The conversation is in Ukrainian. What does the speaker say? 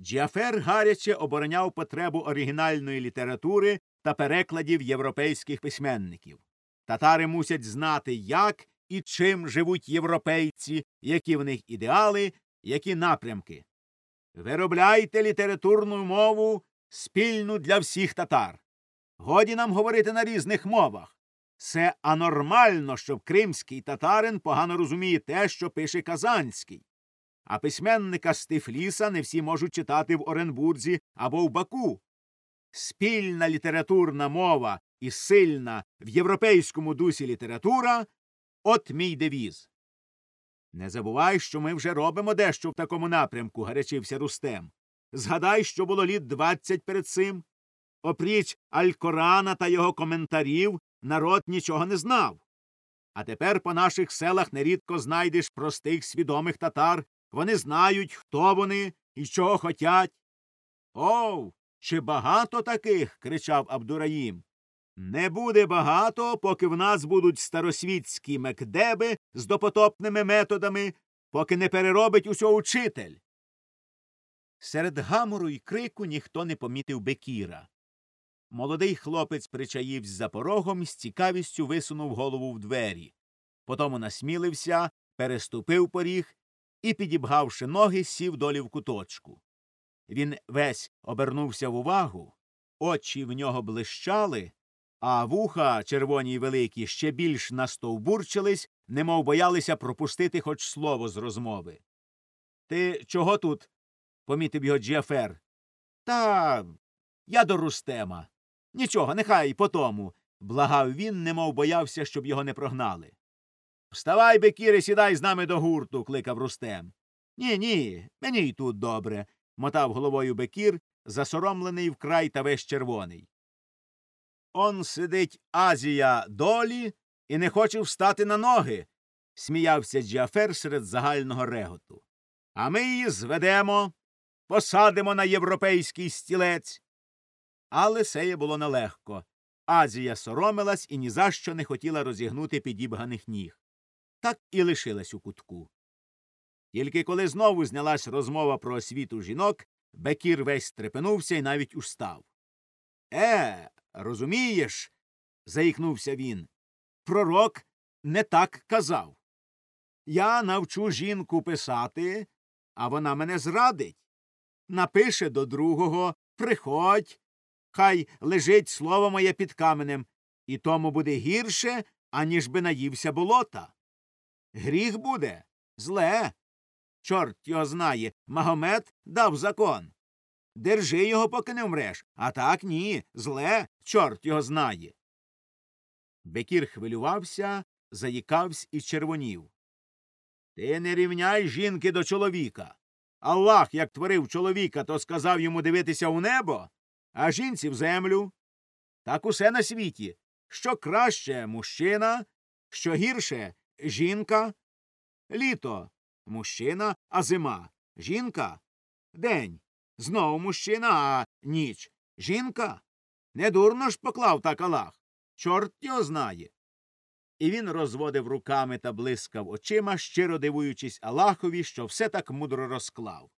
Джіафер гаряче обороняв потребу оригінальної літератури та перекладів європейських письменників. Татари мусять знати, як і чим живуть європейці, які в них ідеали, які напрямки. Виробляйте літературну мову спільну для всіх татар. Годі нам говорити на різних мовах. Це анормально, щоб кримський татарин погано розуміє те, що пише казанський. А письменника з Тифліса не всі можуть читати в Оренбурзі або в Баку. Спільна літературна мова і сильна в європейському дусі література от мій девіз. Не забувай, що ми вже робимо дещо в такому напрямку, гарячився Рустем. Згадай, що було літ двадцять перед цим. Опріч Алькорана та його коментарів, народ нічого не знав. А тепер по наших селах нерідко знайдеш простих свідомих татар. Вони знають, хто вони і чого хотять. Оу, чи багато таких? кричав Абдураїм. Не буде багато, поки в нас будуть старосвітські мекдеби з допотопними методами, поки не переробить усього учитель. Серед гамору й крику ніхто не помітив Бекіра. Молодий хлопець причаївсь за порогом і з цікавістю висунув голову в двері. Потому насмілився, переступив поріг і, підібгавши ноги, сів долі в куточку. Він весь обернувся в увагу, очі в нього блищали, а вуха, червоні й великі, ще більш настовбурчились, немов боялися пропустити хоч слово з розмови. Ти чого тут? помітив його Джіафер. Та я до Рустема. Нічого, нехай по тому. благав він, немов боявся, щоб його не прогнали. Вставай, Бекіре, сідай з нами до гурту, кликав Рустем. Ні, ні, мені й тут добре, мотав головою Бекір, засоромлений вкрай та весь червоний. Он сидить Азія долі і не хоче встати на ноги, сміявся Джафер серед загального реготу. А ми її зведемо, посадимо на європейський стілець. Але сеє було нелегко. Азія соромилась і ні за що не хотіла розігнути підібганих ніг. Так і лишилась у кутку. Тільки коли знову знялась розмова про освіту жінок, Бекір весь стрепенувся і навіть устав. Е, розумієш, заїкнувся він. Пророк не так казав. Я навчу жінку писати, а вона мене зрадить. Напише до другого Приходь, хай лежить слово моє під каменем, і тому буде гірше, аніж би наївся болота. Гріх буде зле. Чорт його знає. Магомед дав закон. Держи його, поки не вмреш. А так ні. Зле, чорт його знає. Бекір хвилювався, заїкавсь і червонів. Ти не рівняй жінки до чоловіка. Аллах, як творив чоловіка, то сказав йому дивитися у небо, а жінці в землю. Так усе на світі. Що краще мужчина, що гірше жінка. Літо мужчина, а зима. Жінка. День. Знову мужчина, а ніч. Жінка. Недурно ж поклав так Аллах. Чорт його знає. І він розводив руками та блискав очима, щиро дивуючись Аллахові, що все так мудро розклав.